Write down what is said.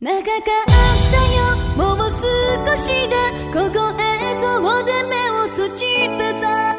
長かったよ。もう少しでこへそうで目を閉じてた。